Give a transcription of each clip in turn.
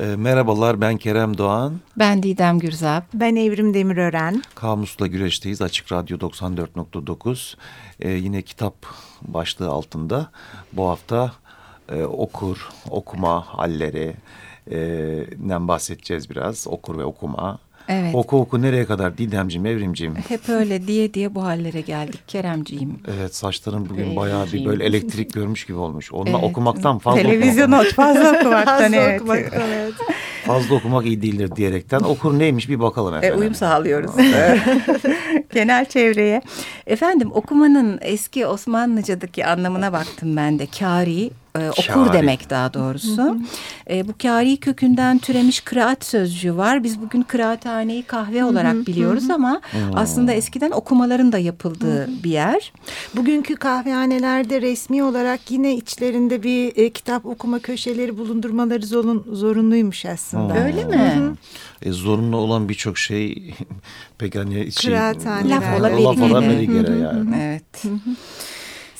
E, merhabalar ben Kerem Doğan. Ben Didem Gürzap. Ben Evrim Demirören. Kamusla Güreş'teyiz Açık Radyo 94.9. E, yine kitap başlığı altında bu hafta e, okur, okuma halleri e, bahsedeceğiz biraz. Okur ve okuma. Evet. Oku oku nereye kadar Didemciğim, Evrimciğim? Hep öyle diye diye bu hallere geldik Keremciğim. Evet saçların bugün ee, bayağı bir böyle elektrik görmüş gibi olmuş. Onunla evet. okumaktan fazla Televizyon okumak. fazla okumaktan fazla evet. Okumaktan, evet. Fazla okumak iyi değildir diyerekten okur neymiş bir bakalım efendim. E, uyum sağlıyoruz. Genel çevreye. Efendim okumanın eski Osmanlıca'daki anlamına baktım ben de. Kari e, okur demek daha doğrusu. E, bu kari kökünden türemiş kıraat sözcüğü var. Biz bugün kıraathaneyi kahve olarak biliyoruz ama aslında eskiden okumaların da yapıldığı bir yer. Bugünkü kahvehanelerde resmi olarak yine içlerinde bir e, kitap okuma köşeleri bulundurmaları zorun, zorunluymuş aslında. Öyle mi? E, zorunlu olan birçok şey pek hani şey, laf olabilir. Laf olabilir yani. Evet.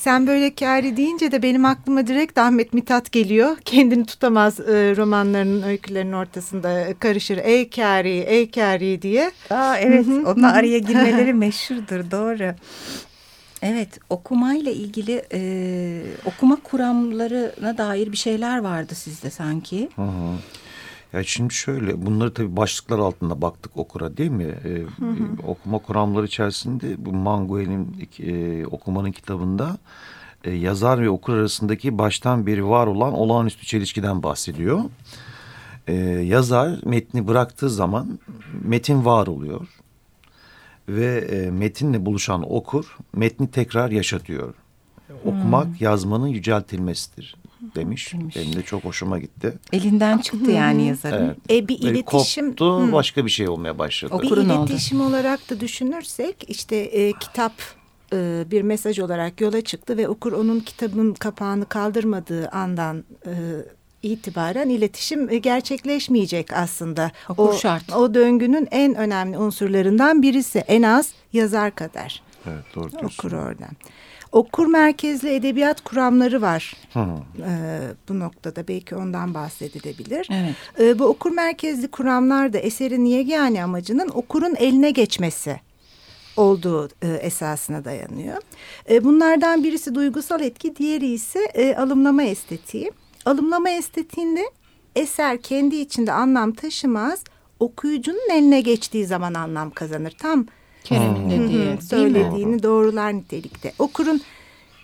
Sen böyle kari deyince de benim aklıma direkt Ahmet Mithat geliyor. Kendini tutamaz e, romanlarının öykülerinin ortasında karışır. Ey kari, ey kari diye. Aa, evet onunla araya girmeleri meşhurdur doğru. Evet okumayla ilgili e, okuma kuramlarına dair bir şeyler vardı sizde sanki. Hı hı. Ya şimdi şöyle bunları tabii başlıklar altında baktık okura değil mi? Ee, hı hı. Okuma kuramları içerisinde bu Manguel'in e, okumanın kitabında e, yazar ve okur arasındaki baştan beri var olan olağanüstü çelişkiden bahsediyor. E, yazar metni bıraktığı zaman metin var oluyor. Ve e, metinle buluşan okur metni tekrar yaşatıyor. Okumak hmm. yazmanın yüceltilmesidir demiş. demiş. Benim de çok hoşuma gitti. Elinden çıktı yani yazarın. Evet. E, bir iletişim koptu, hı. başka bir şey olmaya başladı. Okurun bir iletişim oldu. olarak da düşünürsek işte e, kitap e, bir mesaj olarak yola çıktı ve okur onun kitabın kapağını kaldırmadığı andan e, itibaren iletişim e, gerçekleşmeyecek aslında. Okur o, şart. O döngünün en önemli unsurlarından birisi en az yazar kadar. Evet doğru diyorsun. Okur oradan okur merkezli edebiyat kuramları var. Ee, bu noktada belki ondan bahsedilebilir. Evet. Ee, bu okur merkezli kuramlar da eserin yegane amacının okurun eline geçmesi olduğu e, esasına dayanıyor. E, bunlardan birisi duygusal etki, diğeri ise e, alımlama estetiği. Alımlama estetiğinde eser kendi içinde anlam taşımaz, okuyucunun eline geçtiği zaman anlam kazanır. Tam Kerem'in dediği. söylediğini doğrular nitelikte. Okurun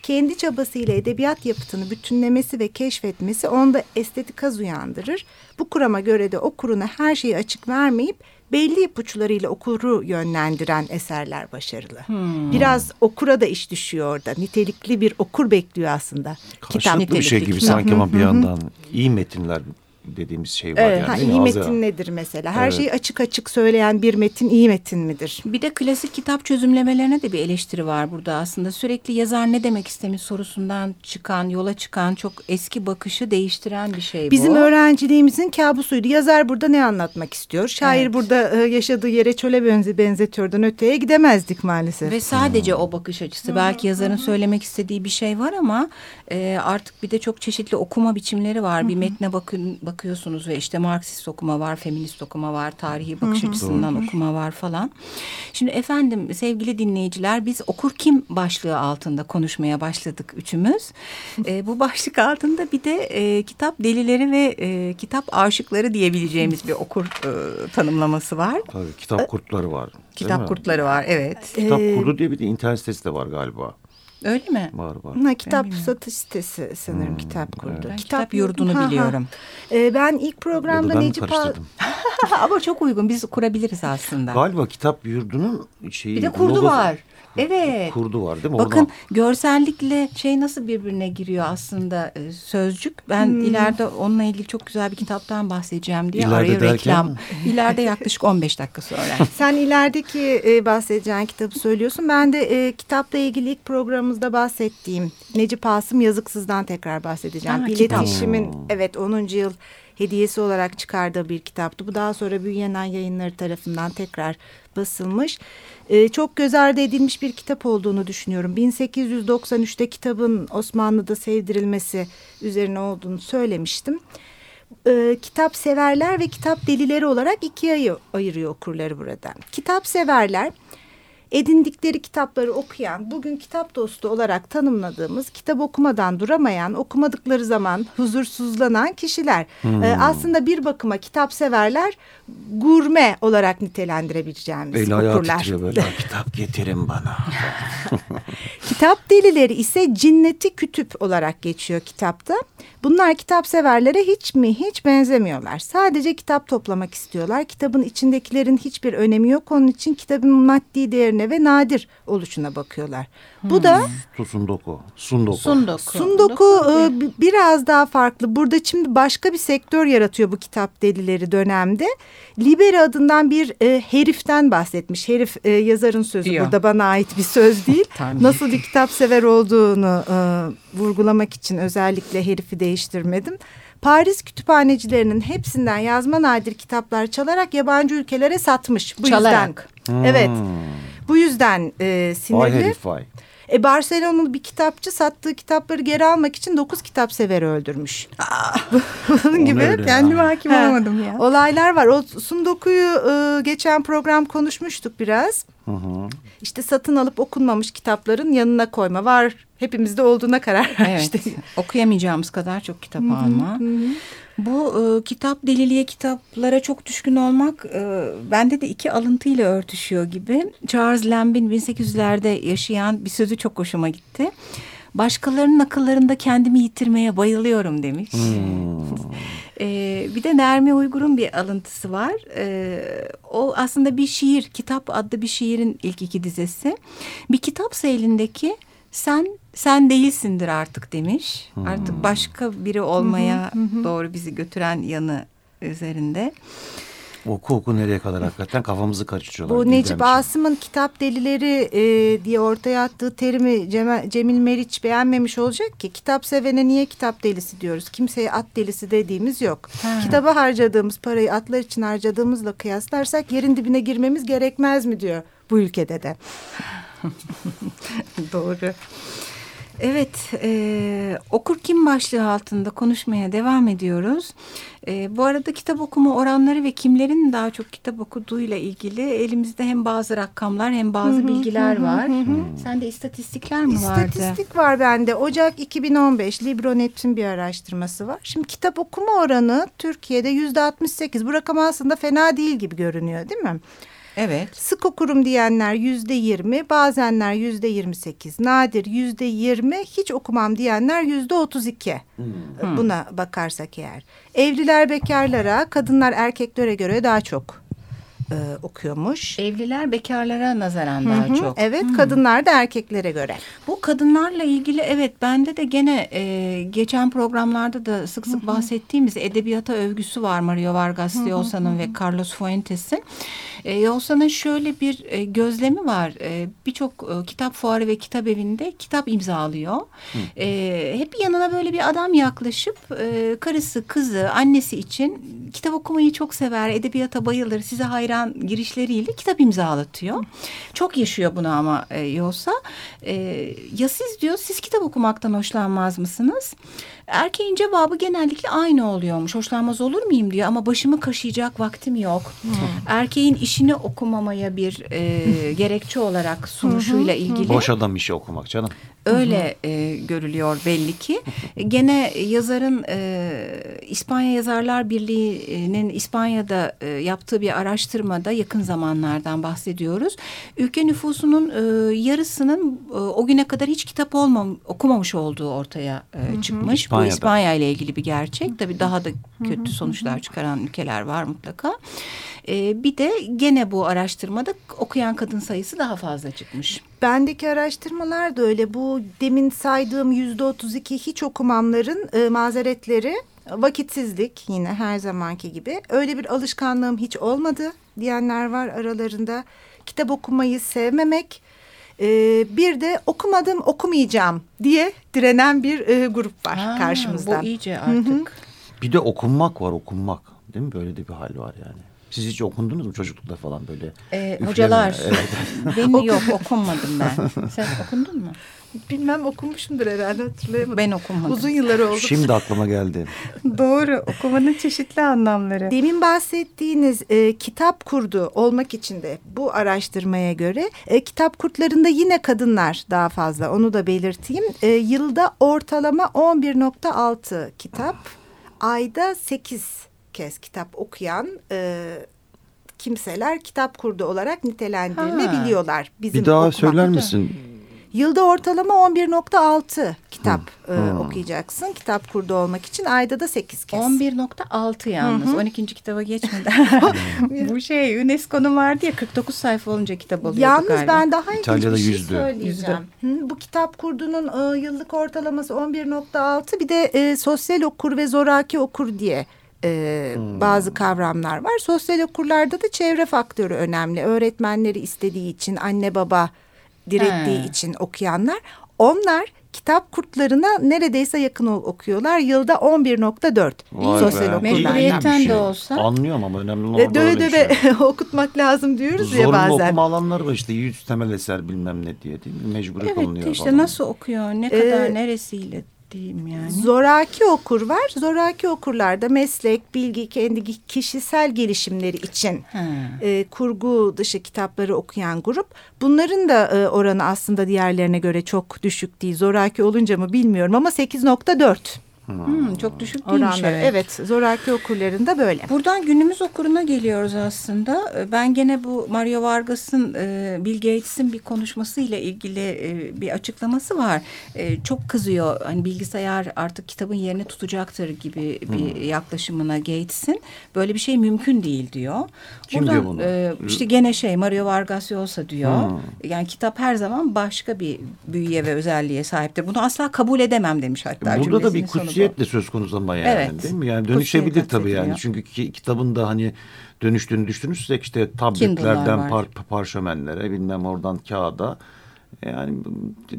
kendi çabasıyla edebiyat yapıtını bütünlemesi ve keşfetmesi onda estetik haz uyandırır. Bu kurama göre de okuruna her şeyi açık vermeyip belli ipuçlarıyla okuru yönlendiren eserler başarılı. Hmm. Biraz okura da iş düşüyor orada. Nitelikli bir okur bekliyor aslında. Karşılıklı Kitap, bir şey gibi sanki ama bir yandan iyi metinler dediğimiz şey var. Evet, yani, ha, iyi metin ya. nedir mesela? Her evet. şeyi açık açık söyleyen bir metin iyi metin midir? Bir de klasik kitap çözümlemelerine de bir eleştiri var burada aslında. Sürekli yazar ne demek istemiş sorusundan çıkan, yola çıkan çok eski bakışı değiştiren bir şey bu. Bizim öğrenciliğimizin kabusuydu. Yazar burada ne anlatmak istiyor? Şair evet. burada e, yaşadığı yere çöle benzi benzetiyordan öteye gidemezdik maalesef. Ve sadece hmm. o bakış açısı. Hmm. Belki yazarın hmm. söylemek istediği bir şey var ama e, artık bir de çok çeşitli okuma biçimleri var. Hmm. Bir metne bakın bakıyorsunuz ve işte Marksist okuma var, feminist okuma var, tarihi bakış açısından Doğru. okuma var falan. Şimdi efendim sevgili dinleyiciler biz okur kim başlığı altında konuşmaya başladık üçümüz. e, bu başlık altında bir de e, kitap delileri ve e, kitap aşıkları diyebileceğimiz bir okur e, tanımlaması var. Tabii kitap kurtları var. Kitap kurtları var evet. Kitap kurdu diye bir de internet sitesi de var galiba. Öyle mi? Var var. Ha, kitap satış sitesi sanırım hmm, kitap kurdu. Evet. Ben kitap, kitap yurdunu ha, biliyorum. Ha. Ee, ben ilk programda Necip Ama çok uygun biz kurabiliriz aslında. Galiba kitap yurdunun şeyi. Bir de kurdu logosu. var. Evet. Kurdu var değil mi? Bakın Oradan... görsellikle şey nasıl birbirine giriyor aslında e, sözcük. Ben hmm. ileride onunla ilgili çok güzel bir kitaptan bahsedeceğim diye ileride araya derken... reklam. İleride yaklaşık 15 dakika sonra. Sen ilerideki e, bahsedeceğin kitabı söylüyorsun. Ben de e, kitapla ilgili ilk programımızda bahsettiğim Necip Asım Yazıksız'dan tekrar bahsedeceğim. Ha, İletişimin evet 10. yıl hediyesi olarak çıkardığı bir kitaptı. Bu daha sonra Büyüyenen Yayınları tarafından tekrar basılmış. Ee, çok göz ardı edilmiş bir kitap olduğunu düşünüyorum. 1893'te kitabın Osmanlı'da sevdirilmesi üzerine olduğunu söylemiştim. e, kitap severler ve kitap delileri olarak ikiye ayırıyor okurları burada. Kitap severler edindikleri kitapları okuyan, bugün kitap dostu olarak tanımladığımız, kitap okumadan duramayan, okumadıkları zaman huzursuzlanan kişiler. Hmm. Ee, aslında bir bakıma kitap severler, gurme olarak nitelendirebileceğimiz Eli okurlar. böyle kitap getirin bana. kitap delileri ise cinneti kütüp olarak geçiyor kitapta. Bunlar kitap severlere hiç mi hiç benzemiyorlar. Sadece kitap toplamak istiyorlar. Kitabın içindekilerin hiçbir önemi yok. Onun için kitabın maddi değerine ve nadir oluşuna bakıyorlar. Hmm. Bu da Sundoku. Sundoku. Sundoku. Sundoku e, biraz daha farklı. Burada şimdi başka bir sektör yaratıyor bu kitap delileri dönemde. Liberi adından bir e, heriften bahsetmiş. Herif e, yazarın sözü Diyor. burada bana ait bir söz değil. Nasıl bir kitap sever olduğunu e, vurgulamak için özellikle herifi değiştirmedim. Paris kütüphanecilerinin hepsinden yazma nadir kitaplar çalarak yabancı ülkelere satmış. Bu çalarak. yüzden. Hmm. Evet. Bu yüzden e, sinirli. Vay herif vay. E, Barcelona'lı bir kitapçı sattığı kitapları geri almak için dokuz kitap severi öldürmüş. Bunun gibi kendime hakim olamadım ya. Olaylar var. O Sundoku'yu e, geçen program konuşmuştuk biraz. Hı hı. İşte satın alıp okunmamış kitapların yanına koyma var. Hepimizde olduğuna karar vermiştik. Evet. Okuyamayacağımız kadar çok kitap alma. Hı hı. Bu e, kitap deliliğe kitaplara çok düşkün olmak e, bende de iki alıntıyla örtüşüyor gibi. Charles Lamb'in 1800'lerde yaşayan bir sözü çok hoşuma gitti. Başkalarının akıllarında kendimi yitirmeye bayılıyorum demiş. Hmm. ee, bir de Nermi Uygur'un bir alıntısı var. Ee, o aslında bir şiir, kitap adlı bir şiirin ilk iki dizesi. Bir kitap elindeki sen sen değilsindir artık demiş. Hmm. Artık başka biri olmaya doğru bizi götüren yanı üzerinde. Oku oku nereye kadar hakikaten kafamızı karıştırıyorlar. Bu Necip Asım'ın kitap delileri e, diye ortaya attığı terimi Cemil, Cemil Meriç beğenmemiş olacak ki kitap sevene niye kitap delisi diyoruz? Kimseye at delisi dediğimiz yok. Ha. Kitaba harcadığımız parayı atlar için harcadığımızla kıyaslarsak yerin dibine girmemiz gerekmez mi diyor bu ülkede de. Doğru. Evet, e, okur kim başlığı altında konuşmaya devam ediyoruz. E, bu arada kitap okuma oranları ve kimlerin daha çok kitap okuduğuyla ilgili elimizde hem bazı rakamlar hem bazı hı hı, bilgiler hı, var. Hı, hı. Sende istatistikler mi vardı? İstatistik var bende. Ocak 2015 Libronet'in bir araştırması var. Şimdi kitap okuma oranı Türkiye'de yüzde 68. Bu rakam aslında fena değil gibi görünüyor değil mi? Evet. Sık okurum diyenler yüzde yirmi, bazenler yüzde yirmi sekiz, nadir yüzde yirmi, hiç okumam diyenler yüzde otuz iki. Hmm. Buna bakarsak eğer. Evliler bekarlara, kadınlar erkeklere göre daha çok e, okuyormuş. Evliler bekarlara nazaran daha hı hı, çok. Evet hı. kadınlar da erkeklere göre. Bu kadınlarla ilgili evet bende de gene e, geçen programlarda da sık sık hı hı. bahsettiğimiz edebiyata övgüsü var Mario Vargas Llosa'nın ve Carlos Fuentes'in. E, Llosa'nın şöyle bir e, gözlemi var. E, Birçok e, kitap fuarı ve kitap evinde kitap imzalıyor. E, hep yanına böyle bir adam yaklaşıp e, karısı, kızı, annesi için kitap okumayı çok sever, edebiyata bayılır, size hayran falan girişleriyle kitap imzalatıyor. Çok yaşıyor bunu ama e, Yosa. E, ya siz diyor siz kitap okumaktan hoşlanmaz mısınız? Erkeğin cevabı genellikle aynı oluyormuş. Hoşlanmaz olur muyum diyor ama başımı kaşıyacak vaktim yok. Hmm. Erkeğin işini okumamaya bir e, gerekçe olarak sunuşuyla ilgili. Boş adam işi okumak canım. Öyle e, görülüyor belli ki. Gene yazarın e, İspanya Yazarlar Birliği'nin İspanya'da e, yaptığı bir araştırmada yakın zamanlardan bahsediyoruz. Ülke nüfusunun e, yarısının e, o güne kadar hiç kitap olmam, okumamış olduğu ortaya e, çıkmış. İspanya'da. Bu İspanya ile ilgili bir gerçek. Tabii daha da kötü sonuçlar çıkaran ülkeler var mutlaka. E, bir de gene bu araştırmada okuyan kadın sayısı daha fazla çıkmış. Bendeki araştırmalar da öyle. Bu demin saydığım yüzde otuz iki hiç okumamların e, mazeretleri vakitsizlik yine her zamanki gibi. Öyle bir alışkanlığım hiç olmadı diyenler var aralarında. Kitap okumayı sevmemek. E, bir de okumadım okumayacağım diye direnen bir e, grup var ha, karşımızda. Bu iyice artık. Hı -hı. Bir de okunmak var okunmak değil mi? Böyle de bir hal var yani. Siz hiç okundunuz mu çocuklukta falan böyle? Ee, hocalar. Evet. Benim yok okunmadım ben. Sen okundun mu? Bilmem okumuşumdur herhalde hatırlayamadım. Ben okumadım. Uzun yıllar oldu. Şimdi aklıma geldi. Doğru okumanın çeşitli anlamları. Demin bahsettiğiniz e, kitap kurdu olmak için de bu araştırmaya göre e, kitap kurtlarında yine kadınlar daha fazla onu da belirteyim. E, yılda ortalama 11.6 kitap ayda 8 kez kitap okuyan e, kimseler kitap kurdu olarak nitelendirilebiliyorlar. Bizim Bir daha okumakta. söyler misin? Yılda ortalama 11.6 kitap hı. E, okuyacaksın. Kitap kurdu olmak için ayda da 8 kez. 11.6 yalnız. Hı hı. 12. kitaba geçmeden. Bu şey UNESCO'nun vardı ya 49 sayfa olunca kitap alıyorduk Yalnız galiba. ben daha İtalya'da bir şey söyleyeceğim. Hı, bu kitap kurdunun e, yıllık ortalaması 11.6 bir de e, sosyal okur ve zoraki okur diye e, hmm. bazı kavramlar var. Sosyal okurlarda da çevre faktörü önemli. Öğretmenleri istediği için anne baba direttiği He. için okuyanlar. Onlar kitap kurtlarına neredeyse yakın okuyorlar. Yılda 11.4 sosyal okurlardan. Mecburiyetten şey. de olsa. Anlıyorum ama önemli olan döve döve şey. okutmak lazım diyoruz Zorunlu ya bazen. Zorunlu okuma alanlar var işte yüz temel eser bilmem ne diye değil mi? Mecburiyet evet, işte falan. nasıl okuyor ne kadar ee, neresiyle diyeyim yani. Zoraki okur var. Zoraki okurlarda meslek, bilgi, kendi kişisel gelişimleri için e, kurgu dışı kitapları okuyan grup. Bunların da e, oranı aslında diğerlerine göre çok düşük değil. Zoraki olunca mı bilmiyorum ama 8.4. Hmm, çok düşük değilmiş. Oranları. Evet. evet zoraki okurlarında böyle. Buradan günümüz okuruna geliyoruz aslında. Ee, ben gene bu Mario Vargas'ın e, Bill Gates'in bir konuşmasıyla ilgili e, bir açıklaması var. E, çok kızıyor. Hani bilgisayar artık kitabın yerini tutacaktır gibi bir hmm. yaklaşımına Gates'in. Böyle bir şey mümkün değil diyor. Kim Buradan, diyor bunu? İşte gene şey Mario Vargas Llosa diyor. Hmm. Yani kitap her zaman başka bir büyüye ve özelliğe sahiptir. Bunu asla kabul edemem demiş hatta. Burada da bir kutsiyet de söz konusu ama yani evet. değil mi? Yani dönüşebilir tabii yani. Çünkü ki, kitabın da hani dönüştüğünü düşünürsek işte tabletlerden par, parşömenlere bilmem oradan kağıda yani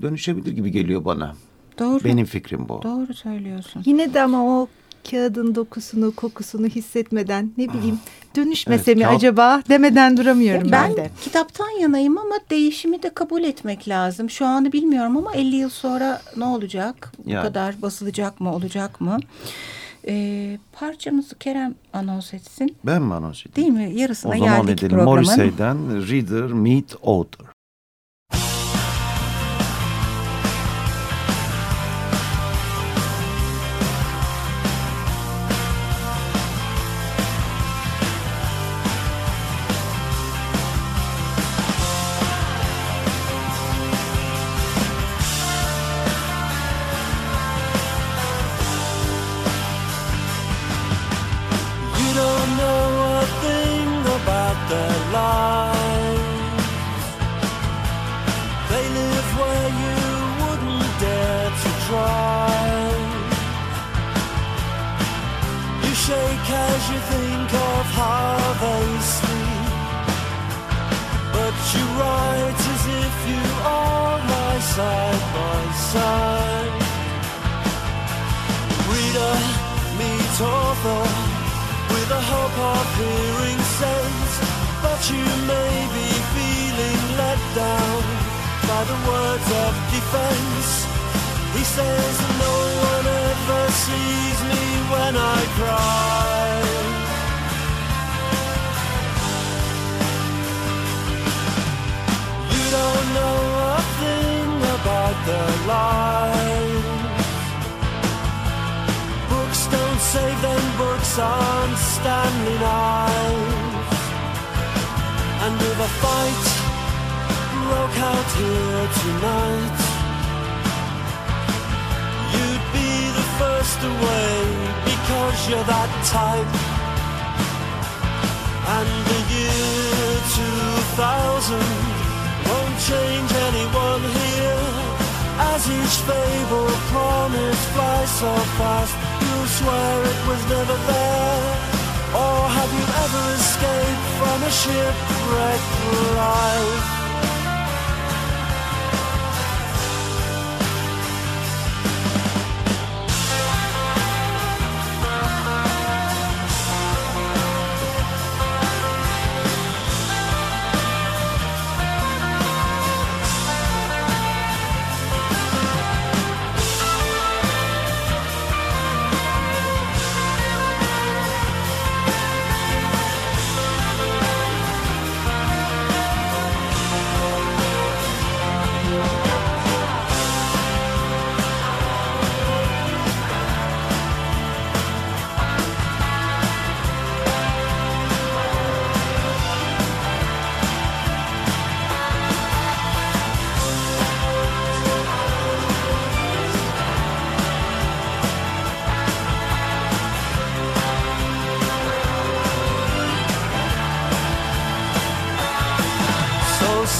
dönüşebilir gibi geliyor bana. Doğru. Benim fikrim bu. Doğru söylüyorsun. Yine de ama o kağıdın dokusunu, kokusunu hissetmeden ne bileyim dönüşmese evet, mi kağıt... acaba demeden duramıyorum ben, ben de. kitaptan yanayım ama değişimi de kabul etmek lazım. Şu anı bilmiyorum ama 50 yıl sonra ne olacak? Bu yani. kadar basılacak mı, olacak mı? Ee, parçamızı Kerem anons etsin. Ben mi anons edeyim? Değil mi? Yarısına geldik programın. O zaman edelim. Morrissey'den Reader Meet Author. You shake as you think of how they sleep. But you write as if you are my side by side. Reader, meet author with a hope of hearing sense, but you may be feeling let down by the words of defense. He says no one else never sees me when I cry. You don't know a thing about their lives. Books don't save them, books aren't standing eyes. And if a fight broke out here tonight. Away because you're that type And the year 2000 won't change anyone here As each fable promise flies so fast you swear it was never there? Or have you ever escaped from a shipwrecked life?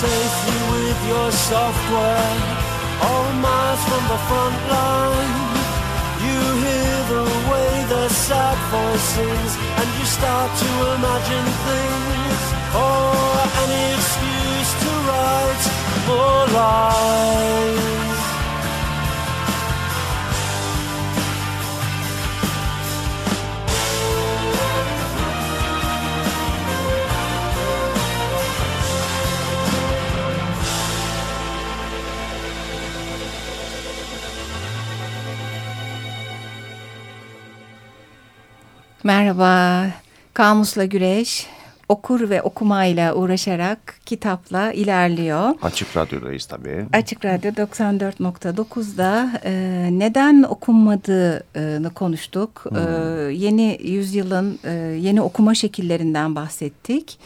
Safely with your software. All miles from the front line. You hear the way the sad voice sings, and you start to imagine things. Or any excuse to write more lies. Merhaba, Kamusla Güreş okur ve okumayla uğraşarak kitapla ilerliyor. Açık Radyo'dayız tabii. Açık Radyo 94.9'da e, neden okunmadığını konuştuk. E, yeni yüzyılın e, yeni okuma şekillerinden bahsettik.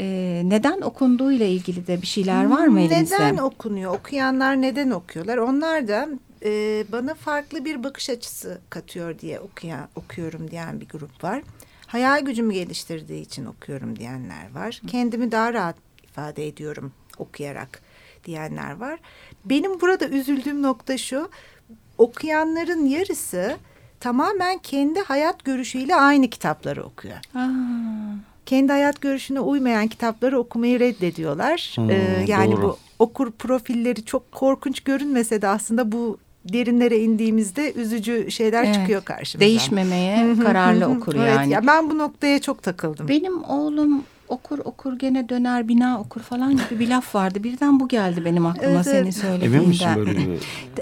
E, neden okunduğu ile ilgili de bir şeyler var mı elinizde? Neden okunuyor? Okuyanlar neden okuyorlar? Onlar da e, bana farklı bir bakış açısı katıyor diye okuyan, okuyorum diyen bir grup var. Hayal gücümü geliştirdiği için okuyorum diyenler var. Kendimi daha rahat ifade ediyorum okuyarak diyenler var. Benim burada üzüldüğüm nokta şu. Okuyanların yarısı tamamen kendi hayat görüşüyle aynı kitapları okuyor. Aa, Kendi hayat görüşüne uymayan kitapları okumayı reddediyorlar. Hmm, Ee, yani doğru. bu okur profilleri çok korkunç görünmese de aslında bu derinlere indiğimizde üzücü şeyler Evet. çıkıyor karşımıza. değişmemeye kararlı okur Evet, yani. ya ben bu noktaya çok takıldım. Benim oğlum okur okur gene döner bina okur falan gibi bir laf vardı. Birden bu geldi benim aklıma Evet. Emin misin böyle bir...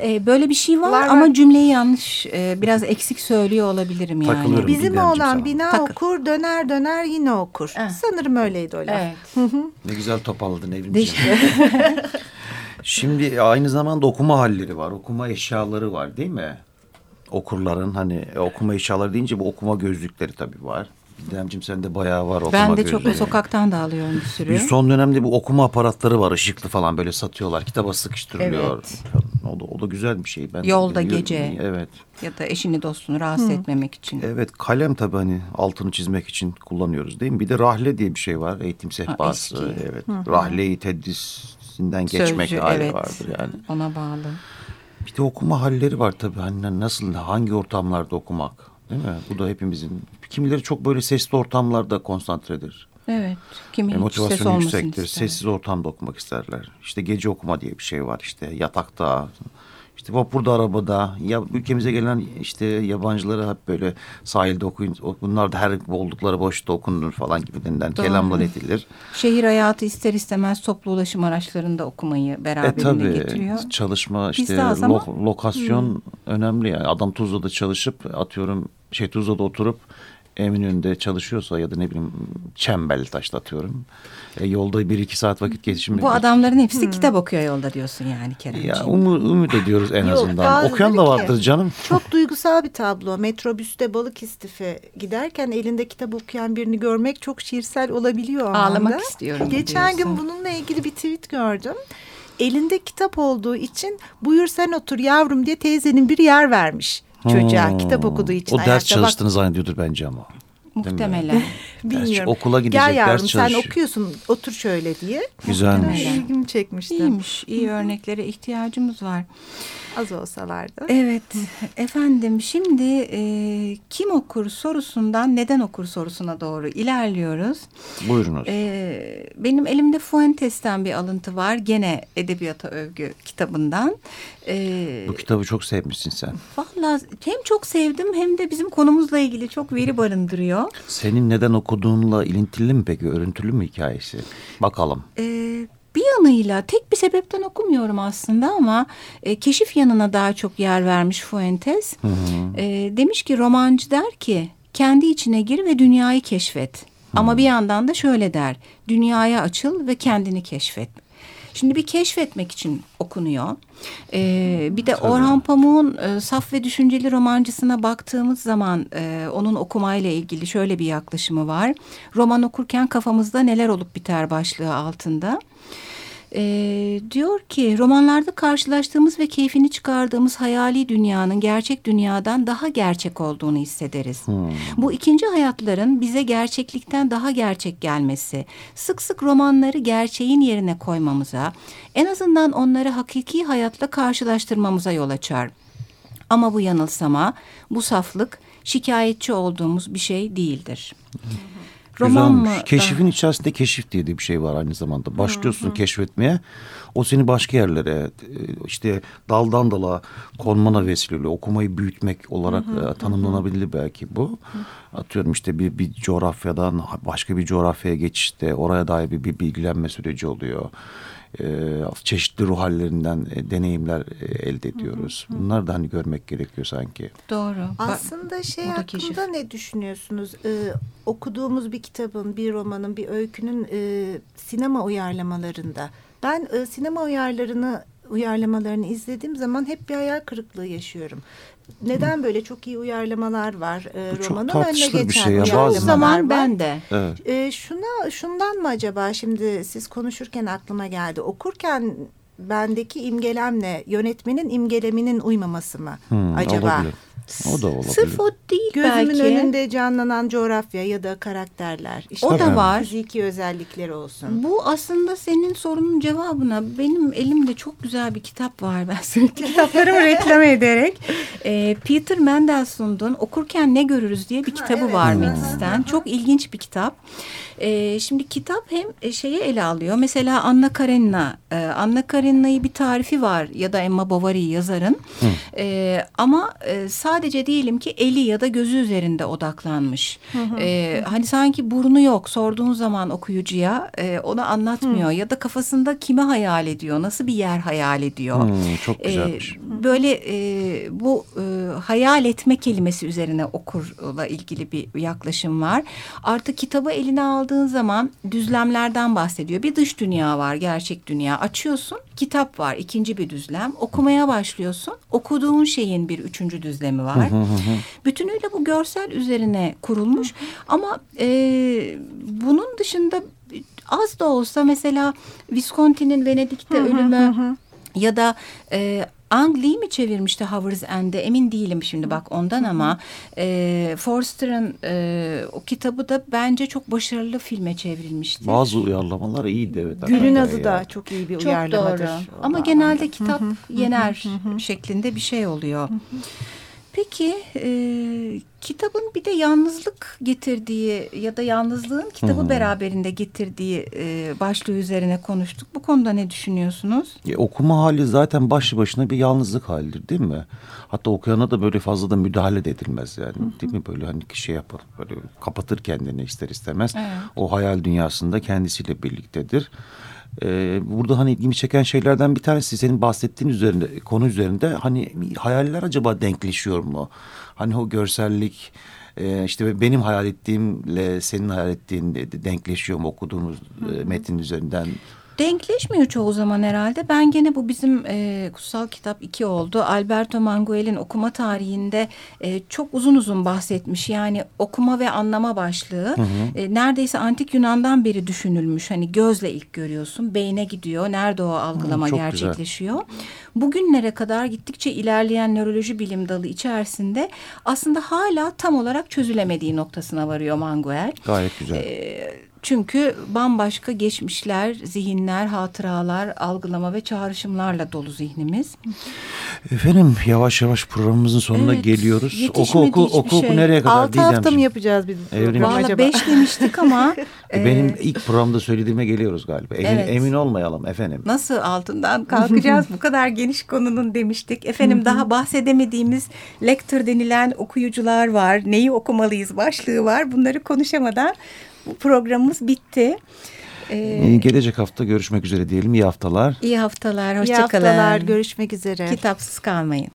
Ee, böyle bir şey var, Var, var. ama cümleyi yanlış e, biraz eksik söylüyor olabilirim yani. Takılıyorum. Bizim oğlan bina Takıl. okur döner döner yine okur. Evet. Sanırım öyleydi o laf. Evet. Ne güzel toparladın evrim. Şimdi aynı zamanda okuma halleri var. Okuma eşyaları var değil mi? Okurların hani e, okuma eşyaları deyince bu okuma gözlükleri tabii var. Didemciğim sende bayağı var okuma Ben de çok gözlüğü. sokaktan da alıyorum bir sürü. Bir son dönemde bu okuma aparatları var ışıklı falan böyle satıyorlar. Kitaba sıkıştırılıyor. Evet. O da, o da güzel bir şey. Ben Yolda, gece. Evet. Ya da eşini dostunu rahatsız etmemek için. Evet kalem tabii hani altını çizmek için kullanıyoruz değil mi? Bir de rahle diye bir şey var eğitim sehpası. eski. evet. Rahle-i teddisinden geçmek Sözcü, hali evet. vardır yani. Ona bağlı. Bir de okuma halleri var tabii. Hani nasıl, hangi ortamlarda okumak değil mi? Bu da hepimizin. Kimileri çok böyle sesli ortamlarda konsantredir. Evet. Kimi E, olmasın yüksektir. ister. Sessiz ortamda okumak isterler. İşte gece okuma diye bir şey var. İşte yatakta, işte vapurda, arabada. Ya ülkemize gelen işte yabancıları hep böyle sahilde okuyun. Bunlar da her oldukları boşta okunur falan gibisinden Doğru. kelamlar edilir. Şehir hayatı ister istemez toplu ulaşım araçlarında okumayı E beraberinde tabii getiriyor. çalışma işte ama- lo- lokasyon önemli yani. Adam Tuzla'da çalışıp atıyorum şey Tuzla'da oturup Eminönü'nde çalışıyorsa ya da ne bileyim Çembeltaş'ta atıyorum. E, yolda bir iki saat vakit geçirmek. Bu adamların hepsi kitap okuyor yolda diyorsun yani Keremciğim. Ya umu, ümit ediyoruz en Yok, azından. Okuyan da ki- vardır canım. Çok duygusal bir tablo. Metrobüste balık istife giderken elinde kitap okuyan birini görmek çok şiirsel olabiliyor Ağlamak anda. istiyorum Geçen diyorsun. gün bununla ilgili bir tweet gördüm. Elinde kitap olduğu için buyur sen otur yavrum diye teyzenin bir yer vermiş çocuğa Hmm. kitap okuduğu için. O ders ayakta. Bak, çalıştığını zannediyordur bence ama. Muhtemelen. Bilmiyorum. okula gidecek, Gel yavrum ders sen çalışıyor. okuyorsun otur şöyle diye. Güzelmiş. İlgimi çekmişti. İyiymiş. iyi örneklere ihtiyacımız var. Az olsalardı. Evet efendim şimdi e, kim okur sorusundan neden okur sorusuna doğru ilerliyoruz. Buyurunuz. E, benim elimde Fuentes'ten bir alıntı var gene Edebiyata Övgü kitabından. E, Bu kitabı çok sevmişsin sen. Valla hem çok sevdim hem de bizim konumuzla ilgili çok veri barındırıyor. Senin neden okuduğunla ilintili mi peki? Örüntülü mü hikayesi? Bakalım. Ee, bir yanıyla tek bir sebepten okumuyorum aslında ama e, keşif yanına daha çok yer vermiş Fuentes. E, demiş ki romancı der ki kendi içine gir ve dünyayı keşfet. Ama bir yandan da şöyle der dünyaya açıl ve kendini keşfet. Şimdi bir keşfetmek için okunuyor. Ee, bir de Orhan Pamuk'un e, saf ve düşünceli romancısına baktığımız zaman e, onun okumayla ilgili şöyle bir yaklaşımı var. Roman okurken kafamızda neler olup biter başlığı altında. Ee, diyor ki romanlarda karşılaştığımız ve keyfini çıkardığımız hayali dünyanın gerçek dünyadan daha gerçek olduğunu hissederiz. Bu ikinci hayatların bize gerçeklikten daha gerçek gelmesi, sık sık romanları gerçeğin yerine koymamıza, en azından onları hakiki hayatla karşılaştırmamıza yol açar. Ama bu yanılsama, bu saflık şikayetçi olduğumuz bir şey değildir. Güzelmiş. Keşifin içerisinde keşif diye bir şey var aynı zamanda. Başlıyorsun keşfetmeye. O seni başka yerlere işte daldan dala konmana vesile oluyor. Okumayı büyütmek olarak e, tanımlanabilir belki bu. Atıyorum işte bir, bir coğrafyadan başka bir coğrafyaya geçişte oraya dair bir, bir bilgilenme süreci oluyor. E, çeşitli ruh hallerinden e, deneyimler e, elde ediyoruz. Bunları da hani görmek gerekiyor sanki. Doğru. Aslında şey hakkında keşif. ne düşünüyorsunuz? Ee, okuduğumuz bir kitabın, bir romanın, bir öykünün e, sinema uyarlamalarında. Ben e, sinema uyarlarını uyarlamalarını izlediğim zaman hep bir hayal kırıklığı yaşıyorum. Neden böyle çok iyi uyarlamalar var? E, Bu çok romanın önüne tartışılır bir geçen şey ya. Çoğu zaman var. ben de. Evet. E, şuna şundan mı acaba şimdi siz konuşurken aklıma geldi. Okurken bendeki imgelemle yönetmenin imgeleminin uymaması mı Hmm, acaba? Olabilir. O da olabilir. Sırf o değil Gözümün belki. önünde canlanan coğrafya ya da karakterler. işte O da var. Fiziki özellikleri olsun. Bu aslında senin sorunun cevabına benim elimde çok güzel bir kitap var. Ben sürekli kitaplarımı reklam ederek. Ee, Peter Mendelssohn'un Okurken Ne Görürüz diye bir kitabı evet. var Hı. Metis'ten. Çok ilginç bir kitap. Ee, şimdi kitap hem e, şeyi ele alıyor. Mesela Anna Karenina. Ee, Anna Karenina'yı bir tarifi var ya da Emma Bovary yazarın. Ee, ama e, sadece diyelim ki eli ya da gözü üzerinde odaklanmış. Ee, hani sanki burnu yok. Sorduğun zaman okuyucuya e, onu anlatmıyor. Ya da kafasında kimi hayal ediyor? Nasıl bir yer hayal ediyor? Hmm, çok Ee, güzelmiş. böyle e, bu e, hayal etme kelimesi üzerine okurla ilgili bir yaklaşım var. Artık kitabı eline aldığın zaman düzlemlerden bahsediyor. Bir dış dünya var, gerçek dünya. Açıyorsun, kitap var, ikinci bir düzlem. Okumaya başlıyorsun, okuduğun şeyin bir üçüncü düzlemi var. Bütünüyle bu görsel üzerine kurulmuş. Ama e, bunun dışında az da olsa mesela Visconti'nin Venedik'te ölümü ya da e, Ang Lee mi çevirmişti Howard's End'e emin değilim şimdi bak ondan ama e, Forster'ın e, o kitabı da bence çok başarılı filme çevrilmişti. Bazı uyarlamalar iyiydi evet. Gül'ün adı ya. da çok iyi bir çok uyarlamadır. doğru. Ama genelde kitap yener şeklinde bir şey oluyor. Peki e, kitabın bir de yalnızlık getirdiği ya da yalnızlığın kitabı beraberinde getirdiği e, başlığı üzerine konuştuk. Bu konuda ne düşünüyorsunuz? Ya, okuma hali zaten başlı başına bir yalnızlık halidir değil mi? Hatta okuyana da böyle fazla da müdahale de edilmez yani değil mi? Böyle hani şey yapar böyle kapatır kendini ister istemez. Evet. O hayal dünyasında kendisiyle birliktedir. Ee, burada hani ilgimi çeken şeylerden bir tanesi senin bahsettiğin üzerinde konu üzerinde hani hayaller acaba denkleşiyor mu? Hani o görsellik e, işte benim hayal ettiğimle senin hayal ettiğin de- de denkleşiyor mu okuduğumuz e, metnin üzerinden? Denkleşmiyor çoğu zaman herhalde. Ben gene bu bizim e, kutsal kitap 2 oldu. Alberto Manguel'in okuma tarihinde e, çok uzun uzun bahsetmiş. Yani okuma ve anlama başlığı e, neredeyse antik Yunan'dan beri düşünülmüş. Hani gözle ilk görüyorsun, beyne gidiyor. Nerede o algılama güzel. gerçekleşiyor? Bugünlere kadar gittikçe ilerleyen nöroloji bilim dalı içerisinde aslında hala tam olarak çözülemediği noktasına varıyor Manguel. Gayet güzel. E, çünkü bambaşka geçmişler, zihinler, hatıralar, algılama ve çağrışımlarla dolu zihnimiz. Efendim yavaş yavaş programımızın sonuna Evet, geliyoruz. Oku oku oku şey. oku nereye kadar Altı diyeceğim hafta mı yapacağız biz Evrim- Valla acaba? beş demiştik ama E, Benim ilk programda söylediğime geliyoruz galiba. Emin, Evet. emin olmayalım efendim. nasıl altından kalkacağız bu kadar geniş konunun demiştik. Efendim daha bahsedemediğimiz lektör denilen okuyucular var. Neyi okumalıyız başlığı var. Bunları konuşamadan programımız bitti. Ee, Gelecek hafta görüşmek üzere diyelim. İyi haftalar. iyi haftalar, İyi hoşçakalın. haftalar, görüşmek üzere. Kitapsız kalmayın.